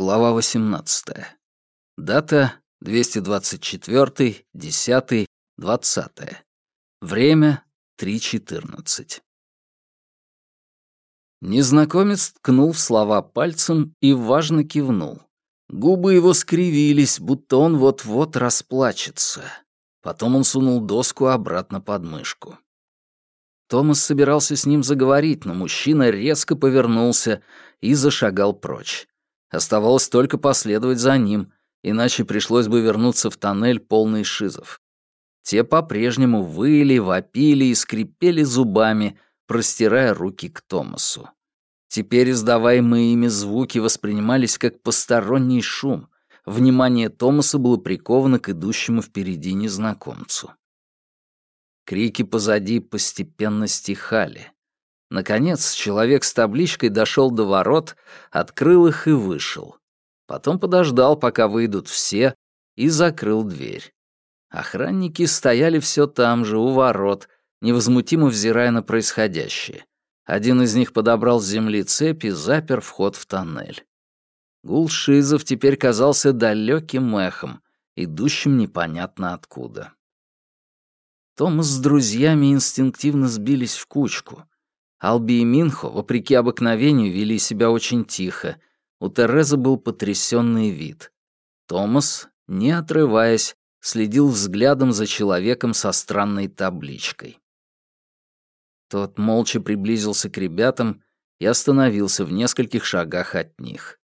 Глава 18. Дата 224, 10, 20. Время 3.14. Незнакомец ткнул слова пальцем и важно кивнул. Губы его скривились, будто он вот-вот расплачется. Потом он сунул доску обратно под мышку. Томас собирался с ним заговорить, но мужчина резко повернулся и зашагал прочь. Оставалось только последовать за ним, иначе пришлось бы вернуться в тоннель полный шизов. Те по-прежнему выли, вопили и скрипели зубами, простирая руки к Томасу. Теперь издаваемые ими звуки воспринимались как посторонний шум. Внимание Томаса было приковано к идущему впереди незнакомцу. Крики позади постепенно стихали. Наконец, человек с табличкой дошел до ворот, открыл их и вышел. Потом подождал, пока выйдут все, и закрыл дверь. Охранники стояли все там же, у ворот, невозмутимо взирая на происходящее. Один из них подобрал с земли цепь и запер вход в тоннель. Гул Шизов теперь казался далеким эхом, идущим непонятно откуда. Томас с друзьями инстинктивно сбились в кучку. Алби и Минхо, вопреки обыкновению, вели себя очень тихо. У Терезы был потрясенный вид. Томас, не отрываясь, следил взглядом за человеком со странной табличкой. Тот молча приблизился к ребятам и остановился в нескольких шагах от них.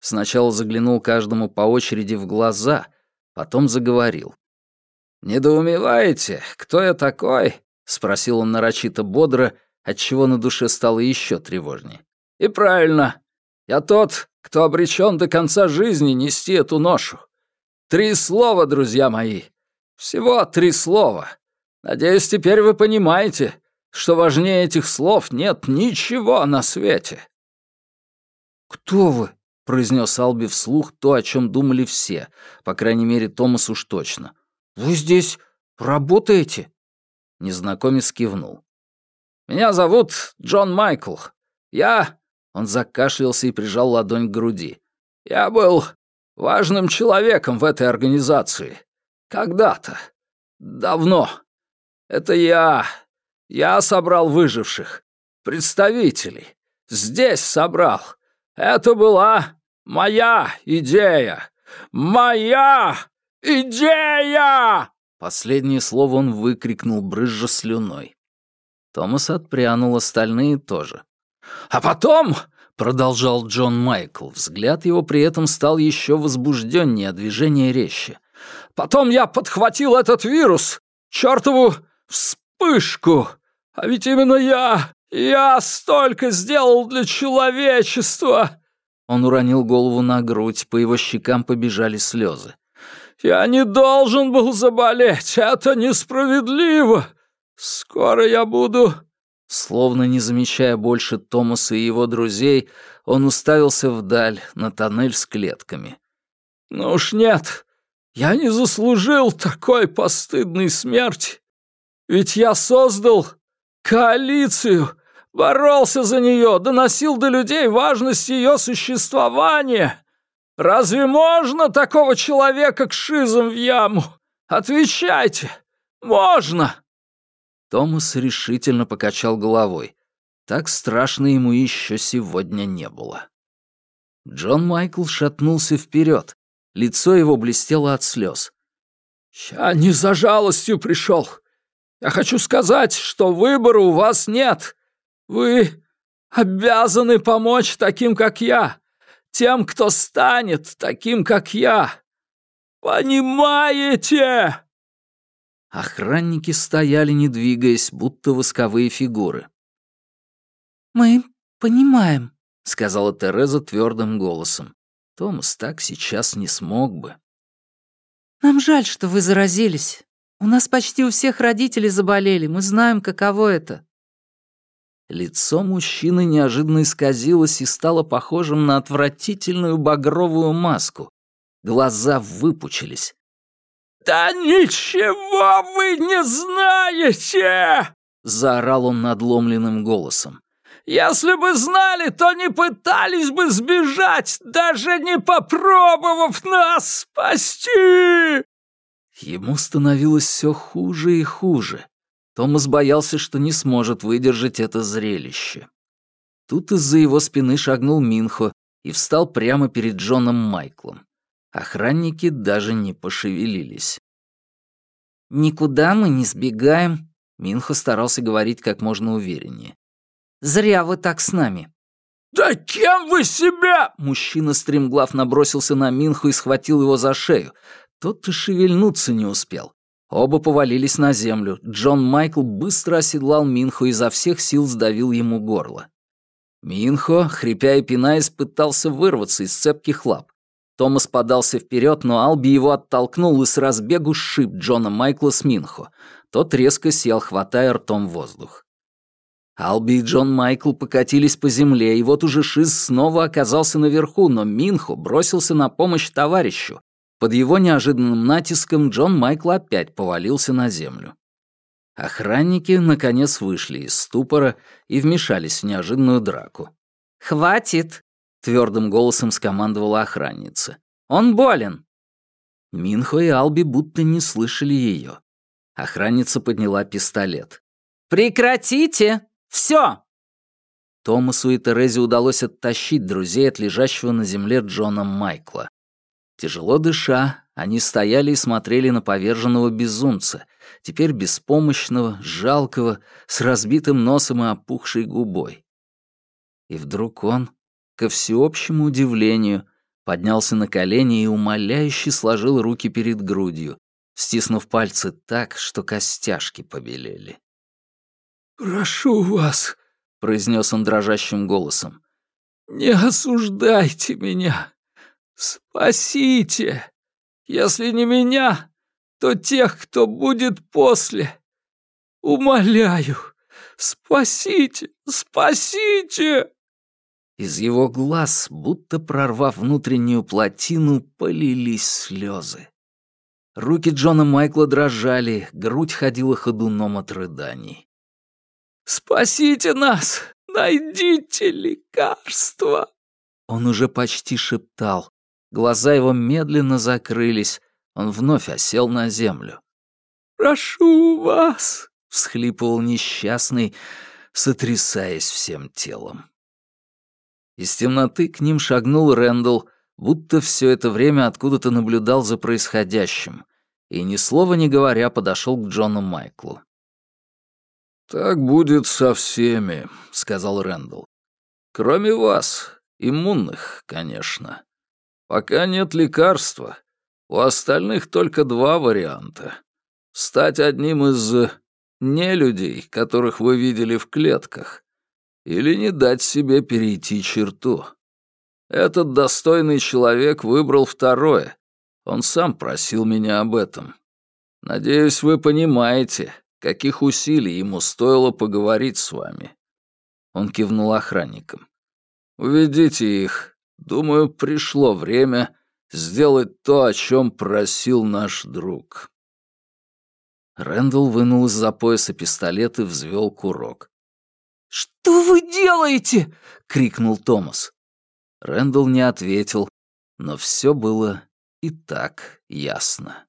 Сначала заглянул каждому по очереди в глаза, потом заговорил. «Недоумеваете, кто я такой?» — спросил он нарочито бодро, отчего на душе стало еще тревожнее. «И правильно. Я тот, кто обречен до конца жизни нести эту ношу. Три слова, друзья мои. Всего три слова. Надеюсь, теперь вы понимаете, что важнее этих слов нет ничего на свете». «Кто вы?» — произнес Алби вслух то, о чем думали все, по крайней мере, Томас уж точно. «Вы здесь работаете?» Незнакомец кивнул. Меня зовут Джон Майкл. Я...» Он закашлялся и прижал ладонь к груди. «Я был важным человеком в этой организации. Когда-то. Давно. Это я... Я собрал выживших. Представителей. Здесь собрал. Это была моя идея. Моя идея!» Последнее слово он выкрикнул, брызжа слюной. Томас отпрянул, остальные тоже. «А потом...» — продолжал Джон Майкл. Взгляд его при этом стал еще возбужденнее, а движение резче. «Потом я подхватил этот вирус, чертову вспышку. А ведь именно я, я столько сделал для человечества!» Он уронил голову на грудь, по его щекам побежали слезы. «Я не должен был заболеть, это несправедливо!» «Скоро я буду...» Словно не замечая больше Томаса и его друзей, он уставился вдаль, на тоннель с клетками. «Ну уж нет, я не заслужил такой постыдной смерти. Ведь я создал коалицию, боролся за нее, доносил до людей важность ее существования. Разве можно такого человека к шизам в яму? Отвечайте, можно!» Томас решительно покачал головой. Так страшно ему еще сегодня не было. Джон Майкл шатнулся вперед. Лицо его блестело от слез. «Я не за жалостью пришел. Я хочу сказать, что выбора у вас нет. Вы обязаны помочь таким, как я, тем, кто станет таким, как я. Понимаете?» Охранники стояли, не двигаясь, будто восковые фигуры. «Мы понимаем», — сказала Тереза твердым голосом. Томас так сейчас не смог бы. «Нам жаль, что вы заразились. У нас почти у всех родители заболели, мы знаем, каково это». Лицо мужчины неожиданно исказилось и стало похожим на отвратительную багровую маску. Глаза выпучились. «Да ничего вы не знаете!» — заорал он надломленным голосом. Если бы знали, то не пытались бы сбежать, даже не попробовав нас спасти!» Ему становилось все хуже и хуже. Томас боялся, что не сможет выдержать это зрелище. Тут из-за его спины шагнул Минхо и встал прямо перед Джоном Майклом. Охранники даже не пошевелились. «Никуда мы не сбегаем», — Минхо старался говорить как можно увереннее. «Зря вы так с нами». «Да кем вы себя?» Мужчина стремглав набросился на Минху и схватил его за шею. Тот-то шевельнуться не успел. Оба повалились на землю. Джон Майкл быстро оседлал Минху и изо всех сил сдавил ему горло. Минхо, хрипя и пинаясь, пытался вырваться из цепких лап. Томас подался вперед, но Алби его оттолкнул и с разбегу сшиб Джона Майкла с Минхо. Тот резко сел, хватая ртом воздух. Алби и Джон Майкл покатились по земле, и вот уже Шиз снова оказался наверху, но Минхо бросился на помощь товарищу. Под его неожиданным натиском Джон Майкл опять повалился на землю. Охранники, наконец, вышли из ступора и вмешались в неожиданную драку. «Хватит!» — твердым голосом скомандовала охранница. «Он болен!» Минхо и Алби будто не слышали ее. Охранница подняла пистолет. «Прекратите! Все!» Томасу и Терезе удалось оттащить друзей от лежащего на земле Джона Майкла. Тяжело дыша, они стояли и смотрели на поверженного безумца, теперь беспомощного, жалкого, с разбитым носом и опухшей губой. И вдруг он, ко всеобщему удивлению, поднялся на колени и умоляюще сложил руки перед грудью, стиснув пальцы так, что костяшки побелели. «Прошу вас», — произнес он дрожащим голосом, — «не осуждайте меня. Спасите! Если не меня, то тех, кто будет после. Умоляю, спасите, спасите!» Из его глаз, будто прорвав внутреннюю плотину, полились слезы. Руки Джона Майкла дрожали, грудь ходила ходуном от рыданий. «Спасите нас! Найдите лекарство!» Он уже почти шептал, Глаза его медленно закрылись, он вновь осел на землю. «Прошу вас!» — всхлипывал несчастный, сотрясаясь всем телом. Из темноты к ним шагнул Рэндалл, будто все это время откуда-то наблюдал за происходящим, и ни слова не говоря подошел к Джону Майклу. «Так будет со всеми», — сказал Рэндалл. «Кроме вас, иммунных, конечно. Пока нет лекарства. У остальных только два варианта. Стать одним из нелюдей, которых вы видели в клетках, или не дать себе перейти черту. Этот достойный человек выбрал второе. Он сам просил меня об этом. Надеюсь, вы понимаете, каких усилий ему стоило поговорить с вами. Он кивнул охранникам. Уведите их, Думаю, пришло время сделать то, о чем просил наш друг». Рэндалл вынул из-за пояса пистолет и взвел курок. «Что вы делаете?» — крикнул Томас. Рэндалл не ответил, но все было и так ясно.